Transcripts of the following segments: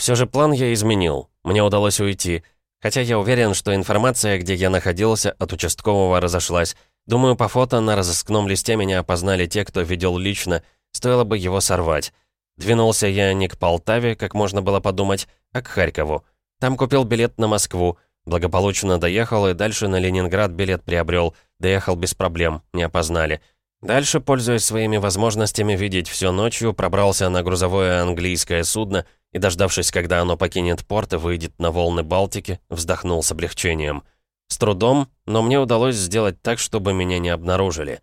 Все же план я изменил. Мне удалось уйти. Хотя я уверен, что информация, где я находился, от участкового разошлась. Думаю, по фото на разыскном листе меня опознали те, кто видел лично. Стоило бы его сорвать. Двинулся я не к Полтаве, как можно было подумать, а к Харькову. Там купил билет на Москву. Благополучно доехал и дальше на Ленинград билет приобрел. Доехал без проблем, не опознали. Дальше, пользуясь своими возможностями видеть все ночью, пробрался на грузовое английское судно и, дождавшись, когда оно покинет порт и выйдет на волны Балтики, вздохнул с облегчением. С трудом, но мне удалось сделать так, чтобы меня не обнаружили.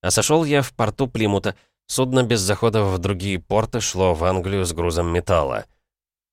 А сошел я в порту Плимута. Судно без заходов в другие порты шло в Англию с грузом металла.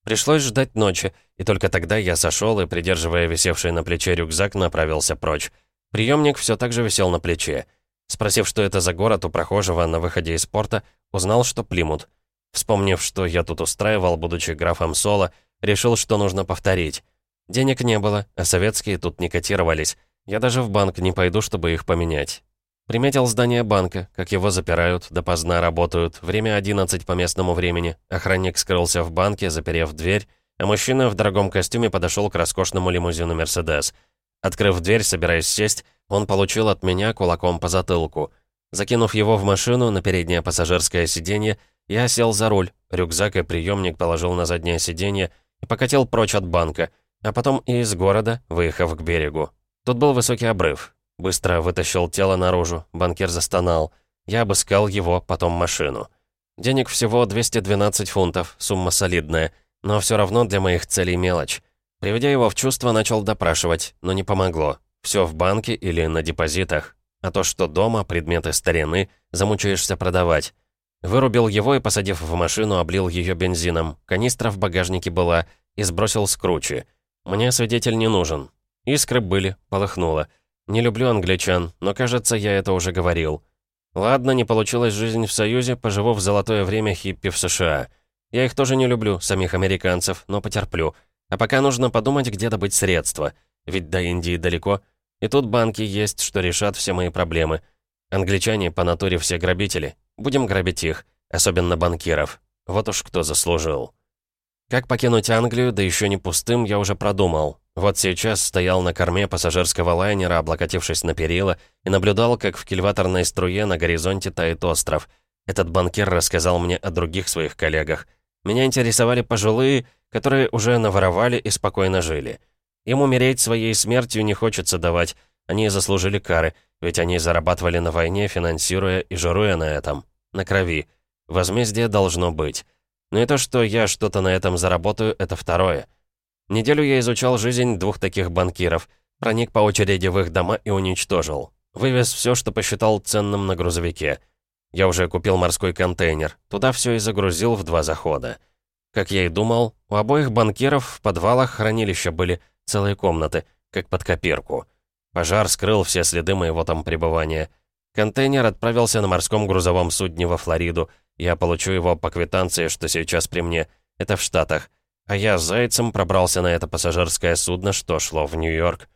Пришлось ждать ночи, и только тогда я сошел и, придерживая висевший на плече рюкзак, направился прочь. Приемник все так же висел на плече. Спросив, что это за город у прохожего на выходе из порта, узнал, что Плимут. Вспомнив, что я тут устраивал, будучи графом Соло, решил, что нужно повторить. Денег не было, а советские тут не котировались. Я даже в банк не пойду, чтобы их поменять. Приметил здание банка, как его запирают, допоздна работают, время 11 по местному времени. Охранник скрылся в банке, заперев дверь, а мужчина в дорогом костюме подошел к роскошному лимузину «Мерседес». Открыв дверь, собираясь сесть, он получил от меня кулаком по затылку. Закинув его в машину на переднее пассажирское сиденье, я сел за руль, рюкзак и приемник положил на заднее сиденье и покатил прочь от банка, а потом и из города, выехав к берегу. Тут был высокий обрыв. Быстро вытащил тело наружу, банкир застонал. Я обыскал его, потом машину. Денег всего 212 фунтов, сумма солидная, но все равно для моих целей мелочь. Приведя его в чувство, начал допрашивать, но не помогло. Все в банке или на депозитах. А то, что дома, предметы старины, замучаешься продавать. Вырубил его и, посадив в машину, облил ее бензином. Канистра в багажнике была и сбросил с кручи. Мне свидетель не нужен. Искры были, полыхнуло. Не люблю англичан, но, кажется, я это уже говорил. Ладно, не получилась жизнь в Союзе, поживу в золотое время хиппи в США. Я их тоже не люблю, самих американцев, но потерплю. А пока нужно подумать, где добыть средства. Ведь до Индии далеко. И тут банки есть, что решат все мои проблемы. Англичане по натуре все грабители. Будем грабить их, особенно банкиров. Вот уж кто заслужил. Как покинуть Англию, да еще не пустым, я уже продумал. Вот сейчас стоял на корме пассажирского лайнера, облокотившись на перила, и наблюдал, как в кильваторной струе на горизонте тает остров. Этот банкир рассказал мне о других своих коллегах. Меня интересовали пожилые, которые уже наворовали и спокойно жили. Им умереть своей смертью не хочется давать. Они заслужили кары, ведь они зарабатывали на войне, финансируя и жируя на этом. На крови. Возмездие должно быть. Но и то, что я что-то на этом заработаю, это второе. Неделю я изучал жизнь двух таких банкиров, проник по очереди в их дома и уничтожил. Вывез все, что посчитал ценным на грузовике. Я уже купил морской контейнер, туда все и загрузил в два захода. Как я и думал, у обоих банкиров в подвалах хранилища были целые комнаты, как под копирку. Пожар скрыл все следы моего там пребывания. Контейнер отправился на морском грузовом судне во Флориду. Я получу его по квитанции, что сейчас при мне. Это в Штатах. А я с Зайцем пробрался на это пассажирское судно, что шло в Нью-Йорк.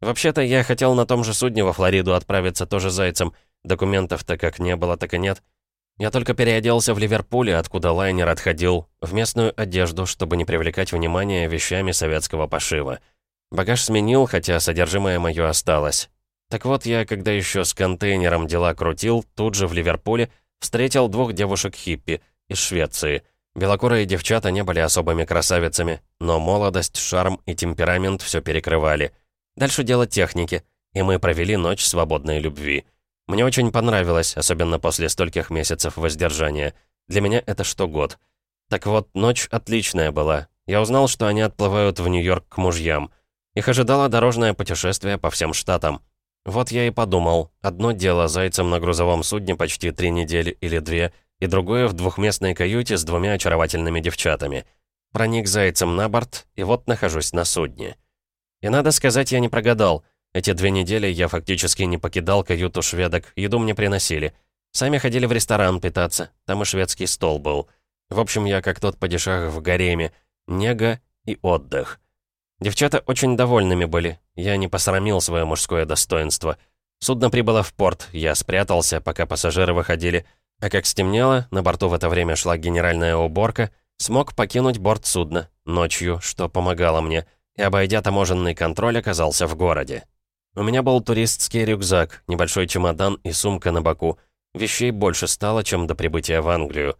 Вообще-то я хотел на том же судне во Флориду отправиться тоже Зайцем. Документов-то как не было, так и нет. Я только переоделся в Ливерпуле, откуда лайнер отходил, в местную одежду, чтобы не привлекать внимания вещами советского пошива. Багаж сменил, хотя содержимое мое осталось. Так вот, я, когда еще с контейнером дела крутил, тут же в Ливерпуле встретил двух девушек-хиппи из Швеции. Белокурые девчата не были особыми красавицами, но молодость, шарм и темперамент все перекрывали. Дальше дело техники, и мы провели ночь свободной любви. Мне очень понравилось, особенно после стольких месяцев воздержания. Для меня это что год. Так вот, ночь отличная была. Я узнал, что они отплывают в Нью-Йорк к мужьям. Их ожидало дорожное путешествие по всем штатам. Вот я и подумал, одно дело зайцем на грузовом судне почти три недели или две, и другое в двухместной каюте с двумя очаровательными девчатами. Проник зайцем на борт, и вот нахожусь на судне. И надо сказать, я не прогадал — эти две недели я фактически не покидал каюту шведок, еду мне приносили. Сами ходили в ресторан питаться, там и шведский стол был. В общем, я как тот падишах в гареме. Нега и отдых. Девчата очень довольными были. Я не посрамил свое мужское достоинство. Судно прибыло в порт, я спрятался, пока пассажиры выходили. А как стемнело, на борту в это время шла генеральная уборка, Смог покинуть борт судна, ночью, что помогало мне, и, обойдя таможенный контроль, оказался в городе. У меня был туристский рюкзак, небольшой чемодан и сумка на боку. Вещей больше стало, чем до прибытия в Англию.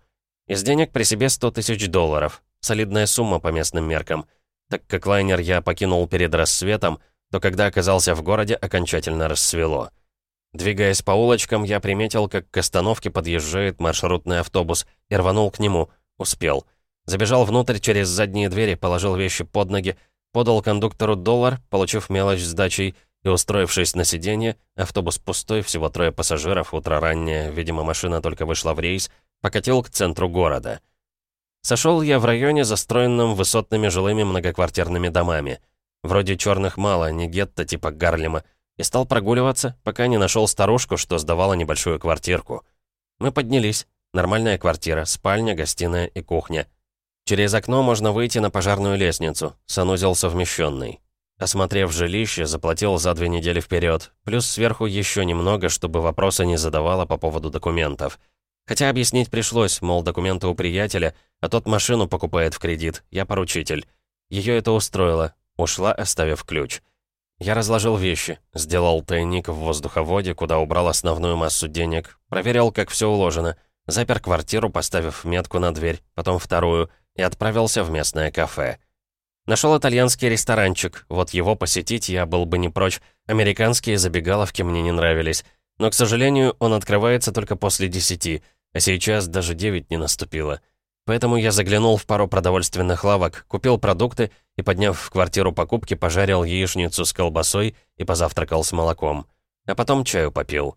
Из денег при себе 100 тысяч долларов. Солидная сумма по местным меркам. Так как лайнер я покинул перед рассветом, то когда оказался в городе, окончательно рассвело. Двигаясь по улочкам, я приметил, как к остановке подъезжает маршрутный автобус, и рванул к нему. Успел. Забежал внутрь через задние двери, положил вещи под ноги, подал кондуктору доллар, получив мелочь сдачей, и, устроившись на сиденье, автобус пустой, всего трое пассажиров, утро раннее, видимо, машина только вышла в рейс, покатил к центру города. Сошел я в районе, застроенном высотными жилыми многоквартирными домами. Вроде черных мало, не гетто типа Гарлема, и стал прогуливаться, пока не нашел старушку, что сдавала небольшую квартирку. Мы поднялись. Нормальная квартира, спальня, гостиная и кухня. Через окно можно выйти на пожарную лестницу, санузел совмещенный. Осмотрев жилище, заплатил за две недели вперед, плюс сверху еще немного, чтобы вопроса не задавала по поводу документов. Хотя объяснить пришлось, мол, документы у приятеля, а тот машину покупает в кредит, я поручитель. Ее это устроило, ушла, оставив ключ. Я разложил вещи, сделал тайник в воздуховоде, куда убрал основную массу денег, проверил, как все уложено, запер квартиру, поставив метку на дверь, потом вторую, и отправился в местное кафе. Нашел итальянский ресторанчик, вот его посетить я был бы не прочь. Американские забегаловки мне не нравились. Но, к сожалению, он открывается только после десяти, а сейчас даже девять не наступило. Поэтому я заглянул в пару продовольственных лавок, купил продукты и, подняв в квартиру покупки, пожарил яичницу с колбасой и позавтракал с молоком. А потом чаю попил.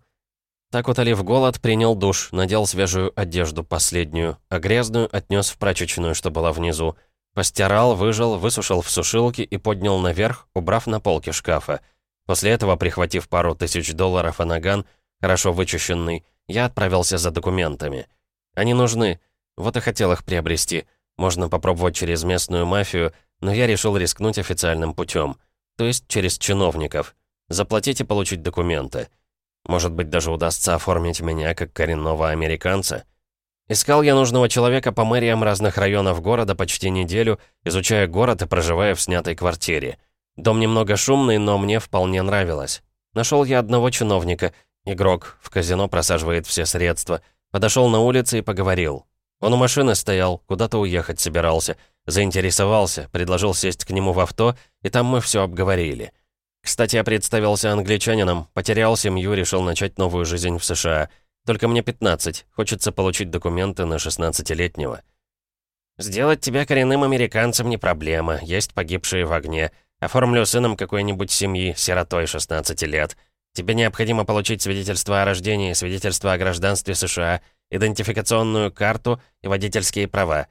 Так утолив голод, принял душ, надел свежую одежду, последнюю, а грязную отнес в прачечную, что была внизу. Постирал, выжил, высушил в сушилке и поднял наверх, убрав на полке шкафа. После этого, прихватив пару тысяч долларов и наган, хорошо вычищенный, я отправился за документами. Они нужны. Вот и хотел их приобрести. Можно попробовать через местную мафию, но я решил рискнуть официальным путем. То есть через чиновников. Заплатить и получить документы. Может быть, даже удастся оформить меня как коренного американца. Искал я нужного человека по мэриям разных районов города почти неделю, изучая город и проживая в снятой квартире. Дом немного шумный, но мне вполне нравилось. Нашел я одного чиновника, игрок, в казино просаживает все средства. Подошел на улице и поговорил. Он у машины стоял, куда-то уехать собирался. Заинтересовался, предложил сесть к нему в авто, и там мы все обговорили. Кстати, я представился англичанином, потерял семью, решил начать новую жизнь в США — только мне 15. Хочется получить документы на 16-летнего. Сделать тебя коренным американцем не проблема. Есть погибшие в огне. Оформлю сыном какой-нибудь семьи, сиротой 16 лет. Тебе необходимо получить свидетельство о рождении, свидетельство о гражданстве США, идентификационную карту и водительские права.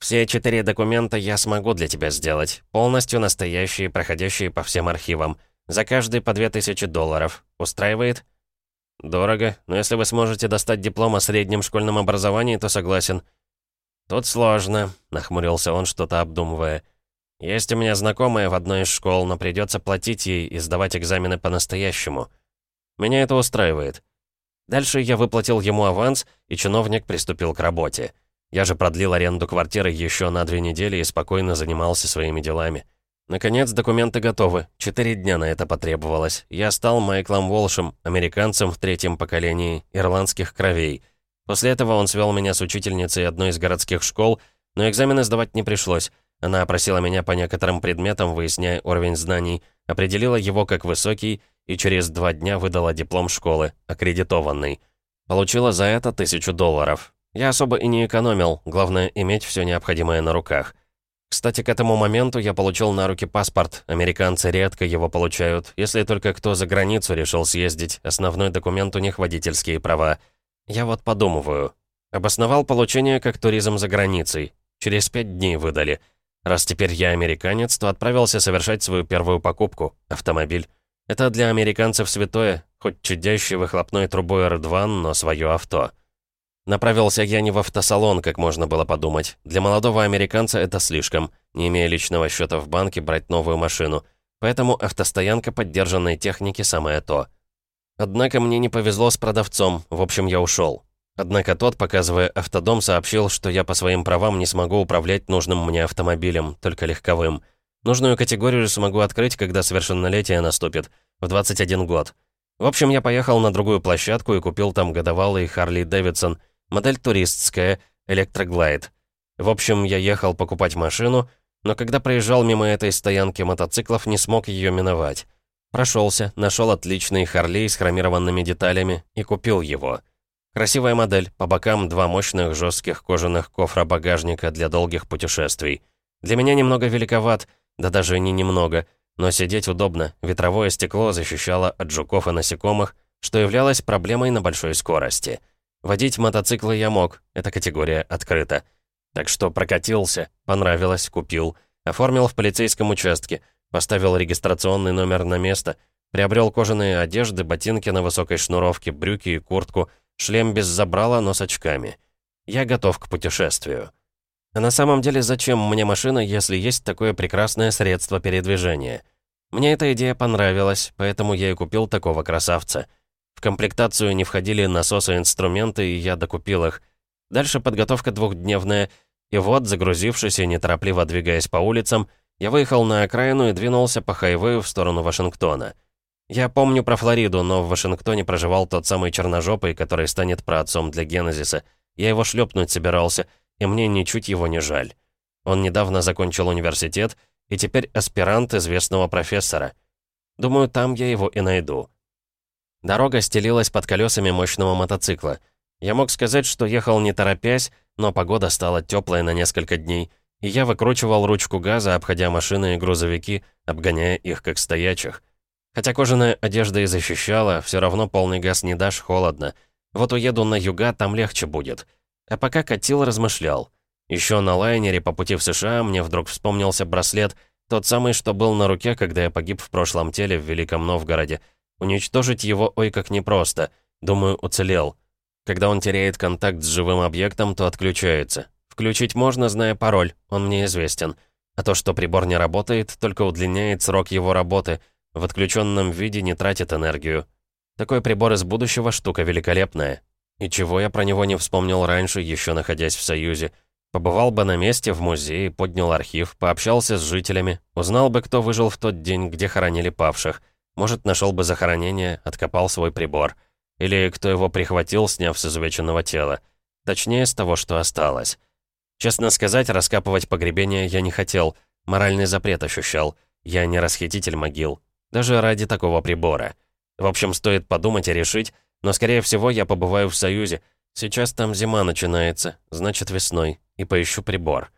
Все четыре документа я смогу для тебя сделать. Полностью настоящие, проходящие по всем архивам. За каждый по 2000 долларов. Устраивает? «Дорого, но если вы сможете достать диплом о среднем школьном образовании, то согласен». «Тут сложно», — нахмурился он, что-то обдумывая. «Есть у меня знакомая в одной из школ, но придется платить ей и сдавать экзамены по-настоящему. Меня это устраивает». Дальше я выплатил ему аванс, и чиновник приступил к работе. Я же продлил аренду квартиры еще на две недели и спокойно занимался своими делами. Наконец, документы готовы. Четыре дня на это потребовалось. Я стал Майклом Волшем, американцем в третьем поколении, ирландских кровей. После этого он свел меня с учительницей одной из городских школ, но экзамены сдавать не пришлось. Она опросила меня по некоторым предметам, выясняя уровень знаний, определила его как высокий и через два дня выдала диплом школы, аккредитованный. Получила за это тысячу долларов. Я особо и не экономил, главное иметь все необходимое на руках. Кстати, к этому моменту я получил на руки паспорт. Американцы редко его получают, если только кто за границу решил съездить. Основной документ у них водительские права. Я вот подумываю. Обосновал получение как туризм за границей. Через пять дней выдали. Раз теперь я американец, то отправился совершать свою первую покупку — автомобиль. Это для американцев святое, хоть чудящий выхлопной трубой R2, но свое авто. Направился я не в автосалон, как можно было подумать. Для молодого американца это слишком, не имея личного счета в банке, брать новую машину. Поэтому автостоянка поддержанной техники самое то. Однако мне не повезло с продавцом, в общем, я ушел. Однако тот, показывая автодом, сообщил, что я по своим правам не смогу управлять нужным мне автомобилем, только легковым. Нужную категорию смогу открыть, когда совершеннолетие наступит, в 21 год. В общем, я поехал на другую площадку и купил там годовалый Харли Дэвидсон, модель туристская, Электроглайд. В общем, я ехал покупать машину, но когда проезжал мимо этой стоянки мотоциклов, не смог ее миновать. Прошелся, нашел отличный Харлей с хромированными деталями и купил его. Красивая модель, по бокам два мощных жестких кожаных кофра багажника для долгих путешествий. Для меня немного великоват, да даже не немного, но сидеть удобно, ветровое стекло защищало от жуков и насекомых, что являлось проблемой на большой скорости. Водить мотоциклы я мог, эта категория открыта. Так что прокатился, понравилось, купил, оформил в полицейском участке, поставил регистрационный номер на место, приобрел кожаные одежды, ботинки на высокой шнуровке, брюки и куртку, шлем без забрала, но с очками. Я готов к путешествию. А на самом деле, зачем мне машина, если есть такое прекрасное средство передвижения? Мне эта идея понравилась, поэтому я и купил такого красавца. В комплектацию не входили насосы и инструменты, и я докупил их. Дальше подготовка двухдневная, и вот, загрузившись и неторопливо двигаясь по улицам, я выехал на окраину и двинулся по хайвею в сторону Вашингтона. Я помню про Флориду, но в Вашингтоне проживал тот самый черножопый, который станет праотцом для Генезиса. Я его шлепнуть собирался, и мне ничуть его не жаль. Он недавно закончил университет и теперь аспирант известного профессора. Думаю, там я его и найду. Дорога стелилась под колесами мощного мотоцикла. Я мог сказать, что ехал не торопясь, но погода стала теплой на несколько дней, и я выкручивал ручку газа, обходя машины и грузовики, обгоняя их как стоячих. Хотя кожаная одежда и защищала, все равно полный газ не дашь, холодно. Вот уеду на юга, там легче будет. А пока катил, размышлял. Еще на лайнере по пути в США мне вдруг вспомнился браслет, тот самый, что был на руке, когда я погиб в прошлом теле в Великом Новгороде. Уничтожить его ой как непросто. Думаю, уцелел. Когда он теряет контакт с живым объектом, то отключается. Включить можно, зная пароль, он мне известен. А то, что прибор не работает, только удлиняет срок его работы. В отключенном виде не тратит энергию. Такой прибор из будущего штука великолепная. И чего я про него не вспомнил раньше, еще находясь в Союзе. Побывал бы на месте в музее, поднял архив, пообщался с жителями, узнал бы, кто выжил в тот день, где хоронили павших. Может, нашел бы захоронение, откопал свой прибор. Или кто его прихватил, сняв с изувеченного тела. Точнее, с того, что осталось. Честно сказать, раскапывать погребение я не хотел. Моральный запрет ощущал. Я не расхититель могил. Даже ради такого прибора. В общем, стоит подумать и решить, но, скорее всего, я побываю в Союзе. Сейчас там зима начинается, значит, весной, и поищу прибор.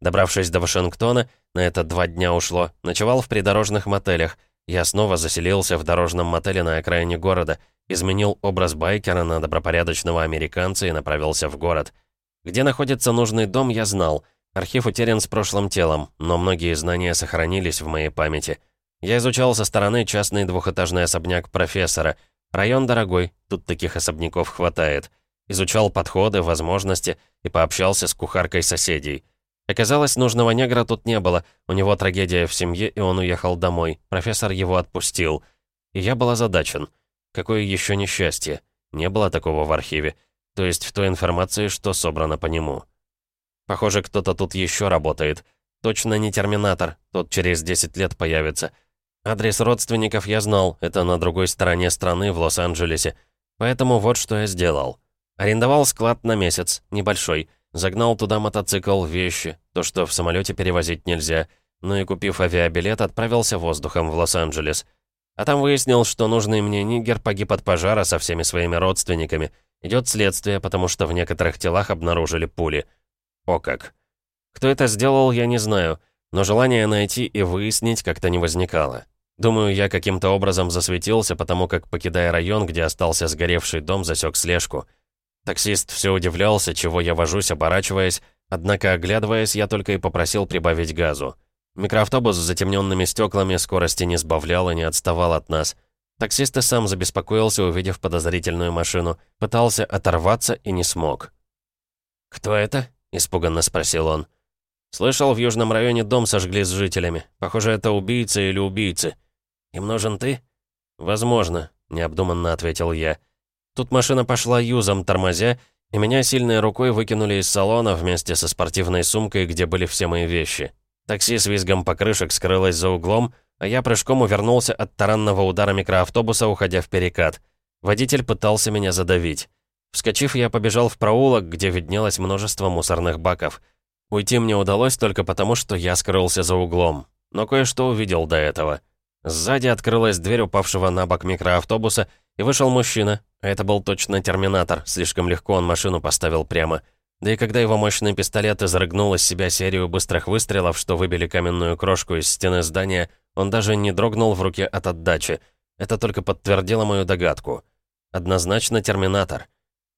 Добравшись до Вашингтона, на это два дня ушло, ночевал в придорожных мотелях. Я снова заселился в дорожном мотеле на окраине города, изменил образ байкера на добропорядочного американца и направился в город — где находится нужный дом, я знал. Архив утерян с прошлым телом, но многие знания сохранились в моей памяти. Я изучал со стороны частный двухэтажный особняк профессора. Район дорогой, тут таких особняков хватает. Изучал подходы, возможности и пообщался с кухаркой соседей. Оказалось, нужного негра тут не было. У него трагедия в семье, и он уехал домой. Профессор его отпустил. И я был озадачен. Какое еще несчастье. Не было такого в архиве то есть в той информации, что собрано по нему. Похоже, кто-то тут еще работает. Точно не Терминатор, тот через 10 лет появится. Адрес родственников я знал, это на другой стороне страны, в Лос-Анджелесе. Поэтому вот что я сделал. Арендовал склад на месяц, небольшой. Загнал туда мотоцикл, вещи, то, что в самолете перевозить нельзя. Ну и купив авиабилет, отправился воздухом в Лос-Анджелес. А там выяснил, что нужный мне нигер погиб от пожара со всеми своими родственниками — Идет следствие, потому что в некоторых телах обнаружили пули. О как. Кто это сделал, я не знаю, но желание найти и выяснить как-то не возникало. Думаю, я каким-то образом засветился, потому как, покидая район, где остался сгоревший дом, засек слежку. Таксист все удивлялся, чего я вожусь, оборачиваясь, однако, оглядываясь, я только и попросил прибавить газу. Микроавтобус с затемненными стеклами скорости не сбавлял и не отставал от нас. Таксист и сам забеспокоился, увидев подозрительную машину. Пытался оторваться и не смог. «Кто это?» — испуганно спросил он. «Слышал, в южном районе дом сожгли с жителями. Похоже, это убийца или убийцы. Им нужен ты?» «Возможно», — необдуманно ответил я. Тут машина пошла юзом, тормозя, и меня сильной рукой выкинули из салона вместе со спортивной сумкой, где были все мои вещи. Такси с визгом покрышек скрылось за углом, а я прыжком увернулся от таранного удара микроавтобуса, уходя в перекат. Водитель пытался меня задавить. Вскочив, я побежал в проулок, где виднелось множество мусорных баков. Уйти мне удалось только потому, что я скрылся за углом. Но кое-что увидел до этого. Сзади открылась дверь упавшего на бок микроавтобуса, и вышел мужчина. Это был точно терминатор, слишком легко он машину поставил прямо. Да и когда его мощный пистолет изрыгнул из себя серию быстрых выстрелов, что выбили каменную крошку из стены здания, он даже не дрогнул в руке от отдачи. Это только подтвердило мою догадку. Однозначно терминатор.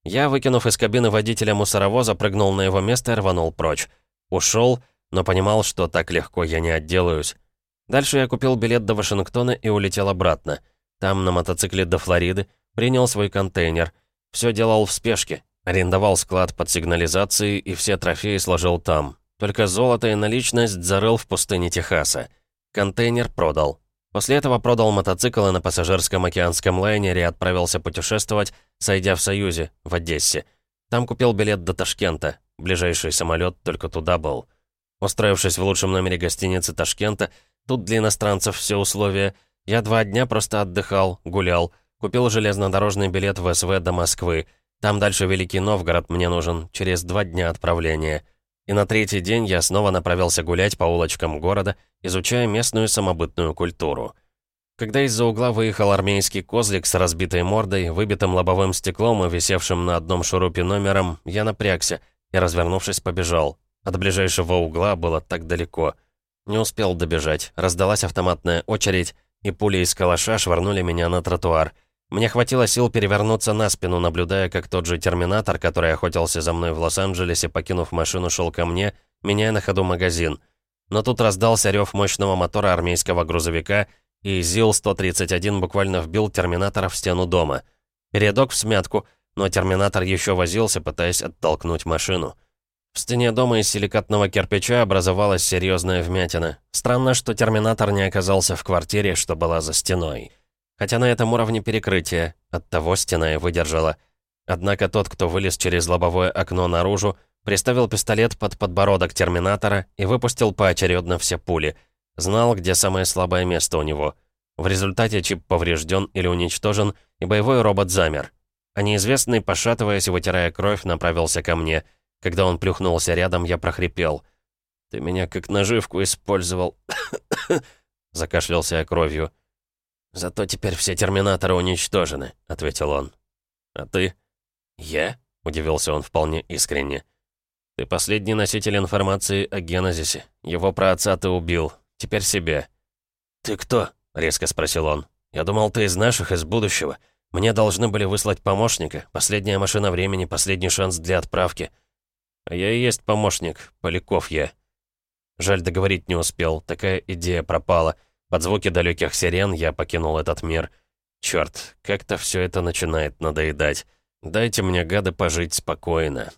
Я, выкинув из кабины водителя мусоровоза, прыгнул на его место и рванул прочь. Ушел, но понимал, что так легко я не отделаюсь. Дальше я купил билет до Вашингтона и улетел обратно. Там, на мотоцикле до Флориды, принял свой контейнер. Все делал в спешке. Арендовал склад под сигнализацией и все трофеи сложил там. Только золото и наличность зарыл в пустыне Техаса. Контейнер продал. После этого продал мотоцикл и на пассажирском океанском лайнере отправился путешествовать, сойдя в Союзе, в Одессе. Там купил билет до Ташкента. Ближайший самолет только туда был. Устроившись в лучшем номере гостиницы Ташкента, Тут для иностранцев все условия. Я два дня просто отдыхал, гулял. Купил железнодорожный билет в СВ до Москвы. Там дальше Великий Новгород мне нужен, через два дня отправления. И на третий день я снова направился гулять по улочкам города, изучая местную самобытную культуру. Когда из-за угла выехал армейский козлик с разбитой мордой, выбитым лобовым стеклом и висевшим на одном шурупе номером, я напрягся и, развернувшись, побежал. От ближайшего угла было так далеко — не успел добежать. Раздалась автоматная очередь, и пули из калаша швырнули меня на тротуар. Мне хватило сил перевернуться на спину, наблюдая, как тот же терминатор, который охотился за мной в Лос-Анджелесе, покинув машину, шел ко мне, меняя на ходу магазин. Но тут раздался рев мощного мотора армейского грузовика, и ЗИЛ-131 буквально вбил терминатора в стену дома. Передок в смятку, но терминатор еще возился, пытаясь оттолкнуть машину. В стене дома из силикатного кирпича образовалась серьезная вмятина. Странно, что терминатор не оказался в квартире, что была за стеной. Хотя на этом уровне перекрытия, оттого стена и выдержала. Однако тот, кто вылез через лобовое окно наружу, приставил пистолет под подбородок терминатора и выпустил поочередно все пули. Знал, где самое слабое место у него. В результате чип поврежден или уничтожен, и боевой робот замер. А неизвестный, пошатываясь и вытирая кровь, направился ко мне — когда он плюхнулся рядом, я прохрипел. «Ты меня как наживку использовал». Закашлялся я кровью. «Зато теперь все терминаторы уничтожены», — ответил он. «А ты?» «Я?» — удивился он вполне искренне. «Ты последний носитель информации о Генезисе. Его праотца ты убил. Теперь себе». «Ты кто?» — резко спросил он. «Я думал, ты из наших, из будущего. Мне должны были выслать помощника. Последняя машина времени, последний шанс для отправки. А я и есть помощник, Поляков я. Жаль, договорить не успел, такая идея пропала. Под звуки далеких сирен я покинул этот мир. Черт, как-то все это начинает надоедать. Дайте мне, гады, пожить спокойно.